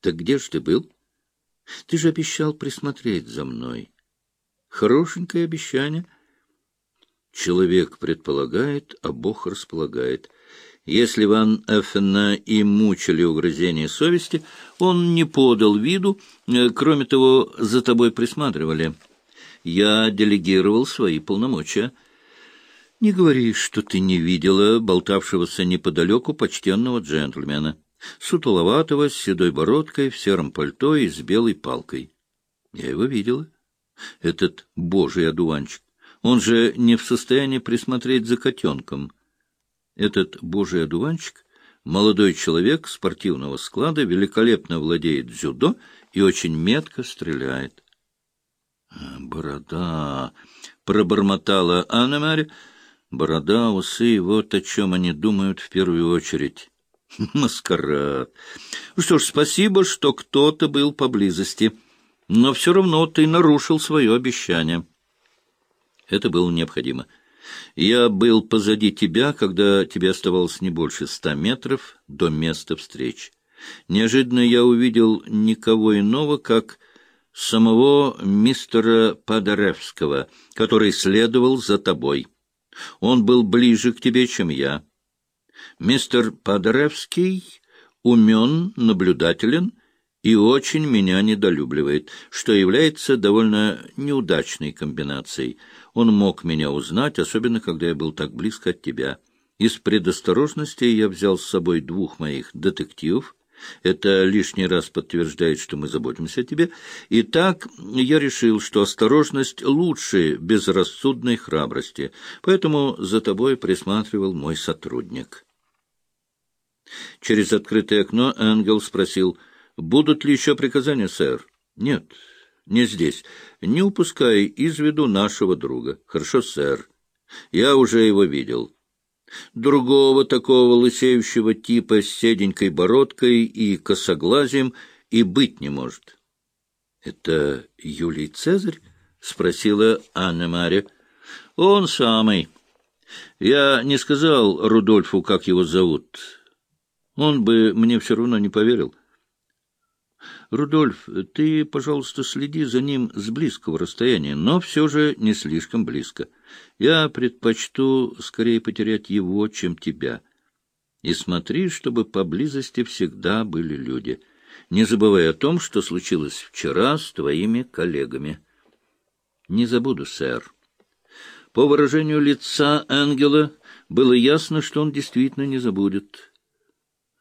Так где ж ты был? Ты же обещал присмотреть за мной. Хорошенькое обещание. Человек предполагает, а Бог располагает. Если Ван Эффена и мучили угрызения совести, он не подал виду, э, кроме того, за тобой присматривали. Я делегировал свои полномочия. Не говори, что ты не видела болтавшегося неподалеку почтенного джентльмена, сутуловатого, с седой бородкой, в сером пальто и с белой палкой. Я его видела. Этот божий одуванчик. Он же не в состоянии присмотреть за котенком. Этот божий одуванчик — молодой человек спортивного склада, великолепно владеет дзюдо и очень метко стреляет. — Борода! — пробормотала Анна-Мария. Борода, усы — вот о чем они думают в первую очередь. Маскарад. Ну что ж, спасибо, что кто-то был поблизости. Но все равно ты нарушил свое обещание. Это было необходимо. Я был позади тебя, когда тебе оставалось не больше ста метров до места встречи. Неожиданно я увидел никого иного, как самого мистера Подоревского, который следовал за тобой. Он был ближе к тебе, чем я. Мистер Подоревский умен, наблюдателен и очень меня недолюбливает, что является довольно неудачной комбинацией. Он мог меня узнать, особенно когда я был так близко от тебя. Из предосторожности я взял с собой двух моих детективов, это лишний раз подтверждает, что мы заботимся о тебе. И так я решил, что осторожность лучше безрассудной храбрости, поэтому за тобой присматривал мой сотрудник. Через открытое окно Энгел спросил, «Будут ли еще приказания, сэр?» «Нет, не здесь. Не упускай из виду нашего друга. Хорошо, сэр. Я уже его видел». Другого такого лысеющего типа с седенькой бородкой и косоглазием и быть не может. — Это Юлий Цезарь? — спросила Анна-Мария. — Он самый. Я не сказал Рудольфу, как его зовут. Он бы мне все равно не поверил. Рудольф, ты, пожалуйста, следи за ним с близкого расстояния, но все же не слишком близко. Я предпочту скорее потерять его, чем тебя. И смотри, чтобы поблизости всегда были люди. Не забывай о том, что случилось вчера с твоими коллегами. Не забуду, сэр. По выражению лица ангела было ясно, что он действительно не забудет.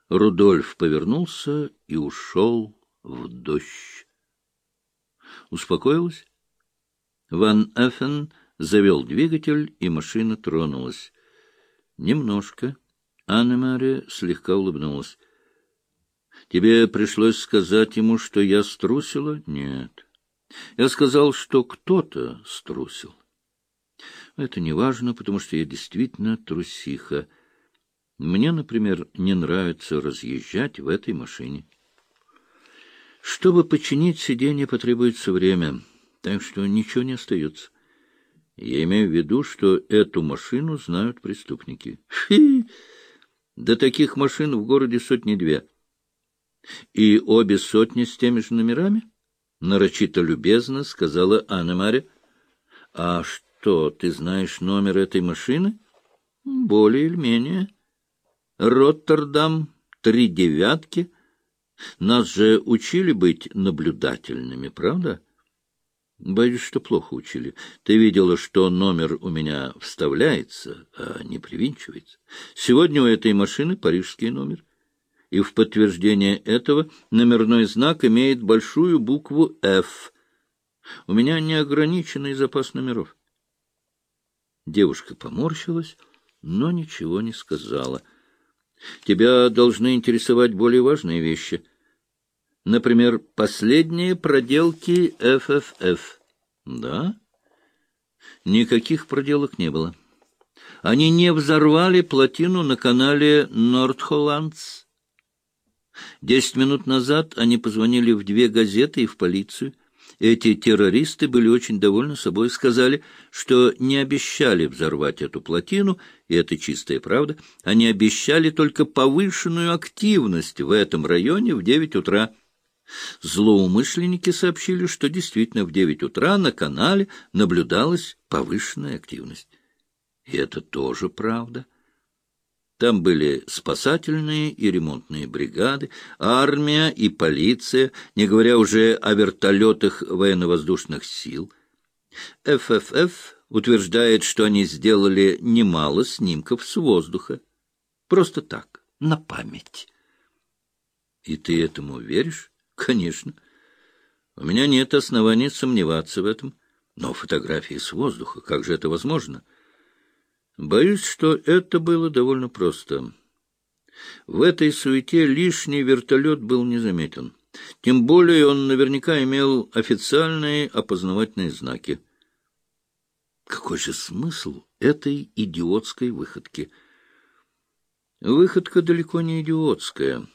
Рудольф повернулся и ушел в дождь. Успокоилась? Ван Эффен завел двигатель, и машина тронулась. Немножко. Анна-Мария слегка улыбнулась. Тебе пришлось сказать ему, что я струсила? Нет. Я сказал, что кто-то струсил. Это не важно, потому что я действительно трусиха. Мне, например, не нравится разъезжать в этой машине. Чтобы починить сиденье, потребуется время, так что ничего не остается. Я имею в виду, что эту машину знают преступники. Фи! Да таких машин в городе сотни-две. И обе сотни с теми же номерами? Нарочито любезно сказала Анна-Мария. А что, ты знаешь номер этой машины? Более или менее. Роттердам, три девятки — нас же учили быть наблюдательными, правда? Боюсь, что плохо учили. Ты видела, что номер у меня вставляется, а не привинчивается. Сегодня у этой машины парижский номер. И в подтверждение этого номерной знак имеет большую букву «Ф». У меня неограниченный запас номеров. Девушка поморщилась, но ничего не сказала. Тебя должны интересовать более важные вещи. Например, последние проделки ФФФ. Да? Никаких проделок не было. Они не взорвали плотину на канале Нордхолландс. Десять минут назад они позвонили в две газеты и в полицию. Эти террористы были очень довольны собой, сказали, что не обещали взорвать эту плотину, и это чистая правда, они обещали только повышенную активность в этом районе в девять утра. Злоумышленники сообщили, что действительно в девять утра на канале наблюдалась повышенная активность. И это тоже правда. Там были спасательные и ремонтные бригады, армия и полиция, не говоря уже о вертолетах военно-воздушных сил. ФФФ утверждает, что они сделали немало снимков с воздуха. Просто так, на память. И ты этому веришь? Конечно. У меня нет оснований сомневаться в этом. Но фотографии с воздуха, как же это возможно? — Боюсь, что это было довольно просто. В этой суете лишний вертолет был не заметен. Тем более он наверняка имел официальные опознавательные знаки. Какой же смысл этой идиотской выходки? Выходка далеко не идиотская.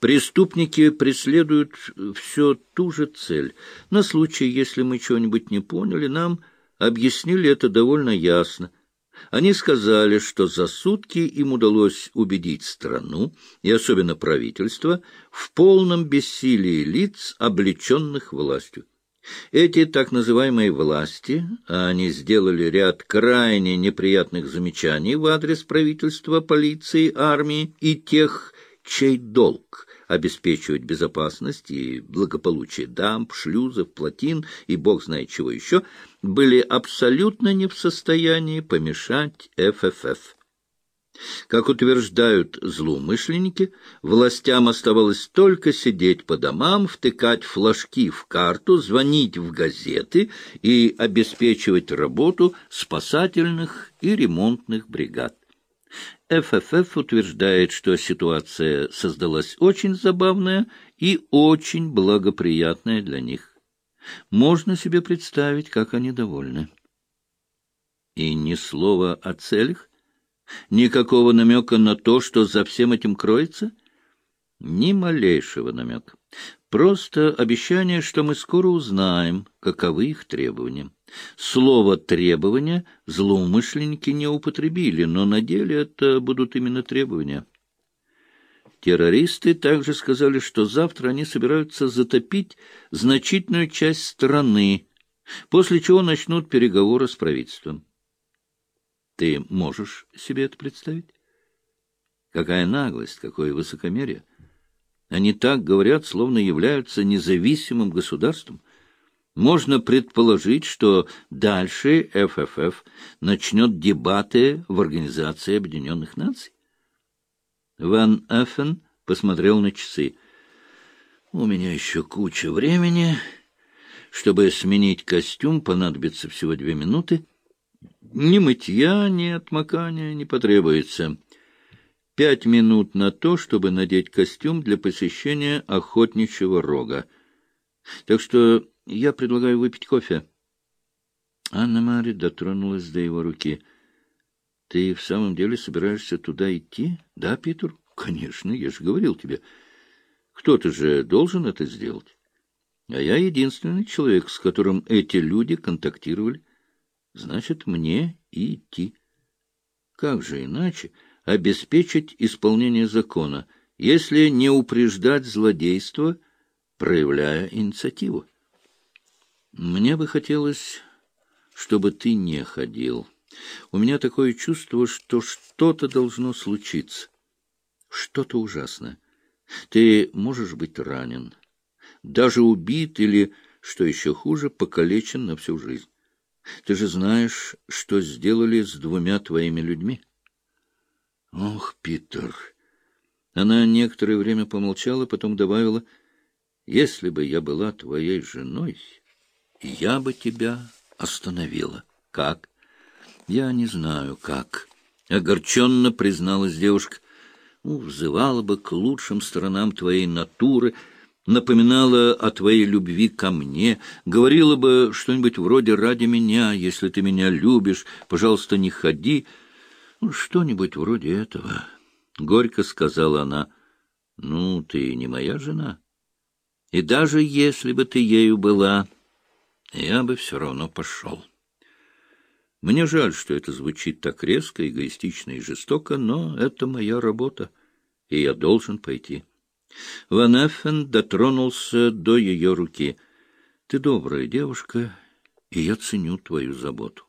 Преступники преследуют все ту же цель. На случай, если мы чего-нибудь не поняли, нам объяснили это довольно ясно — они сказали, что за сутки им удалось убедить страну, и особенно правительство, в полном бессилии лиц, облеченных властью. Эти так называемые власти, а они сделали ряд крайне неприятных замечаний в адрес правительства, полиции, армии и тех, чей долг обеспечивать безопасность и благополучие дамб, шлюзов, плотин и бог знает чего еще, были абсолютно не в состоянии помешать ФФФ. Как утверждают злоумышленники, властям оставалось только сидеть по домам, втыкать флажки в карту, звонить в газеты и обеспечивать работу спасательных и ремонтных бригад. ФФФ утверждает, что ситуация создалась очень забавная и очень благоприятная для них. Можно себе представить, как они довольны. И ни слова о целях, никакого намека на то, что за всем этим кроется, ни малейшего намека. Просто обещание, что мы скоро узнаем, каковы их требования. Слово «требования» злоумышленники не употребили, но на деле это будут именно требования. Террористы также сказали, что завтра они собираются затопить значительную часть страны, после чего начнут переговоры с правительством. Ты можешь себе это представить? Какая наглость, какое высокомерие! Они так говорят, словно являются независимым государством. Можно предположить, что дальше ФФФ начнет дебаты в Организации Объединенных Наций. Ван Эффен посмотрел на часы. «У меня еще куча времени. Чтобы сменить костюм, понадобится всего две минуты. Ни мытья, ни отмокания не потребуется. Пять минут на то, чтобы надеть костюм для посещения охотничьего рога. Так что я предлагаю выпить кофе. Анна-Мари дотронулась до его руки. — Ты в самом деле собираешься туда идти? Да, Питер? — Конечно, я же говорил тебе. Кто-то же должен это сделать. А я единственный человек, с которым эти люди контактировали. Значит, мне и идти. Как же иначе обеспечить исполнение закона, если не упреждать злодейство, проявляя инициативу? Мне бы хотелось, чтобы ты не ходил. У меня такое чувство, что что-то должно случиться. Что-то ужасное. Ты можешь быть ранен, даже убит или, что еще хуже, покалечен на всю жизнь. Ты же знаешь, что сделали с двумя твоими людьми. Ох, Питер! Она некоторое время помолчала, потом добавила, «Если бы я была твоей женой...» я бы тебя остановила. Как? Я не знаю, как. Огорченно призналась девушка. Ну, взывала бы к лучшим сторонам твоей натуры, напоминала о твоей любви ко мне, говорила бы что-нибудь вроде «ради меня, если ты меня любишь, пожалуйста, не ходи». Ну, что-нибудь вроде этого. Горько сказала она. «Ну, ты не моя жена. И даже если бы ты ею была, я бы все равно пошел. Мне жаль, что это звучит так резко, эгоистично и жестоко, но это моя работа, и я должен пойти. Ван Эффен дотронулся до ее руки. — Ты добрая девушка, и я ценю твою заботу.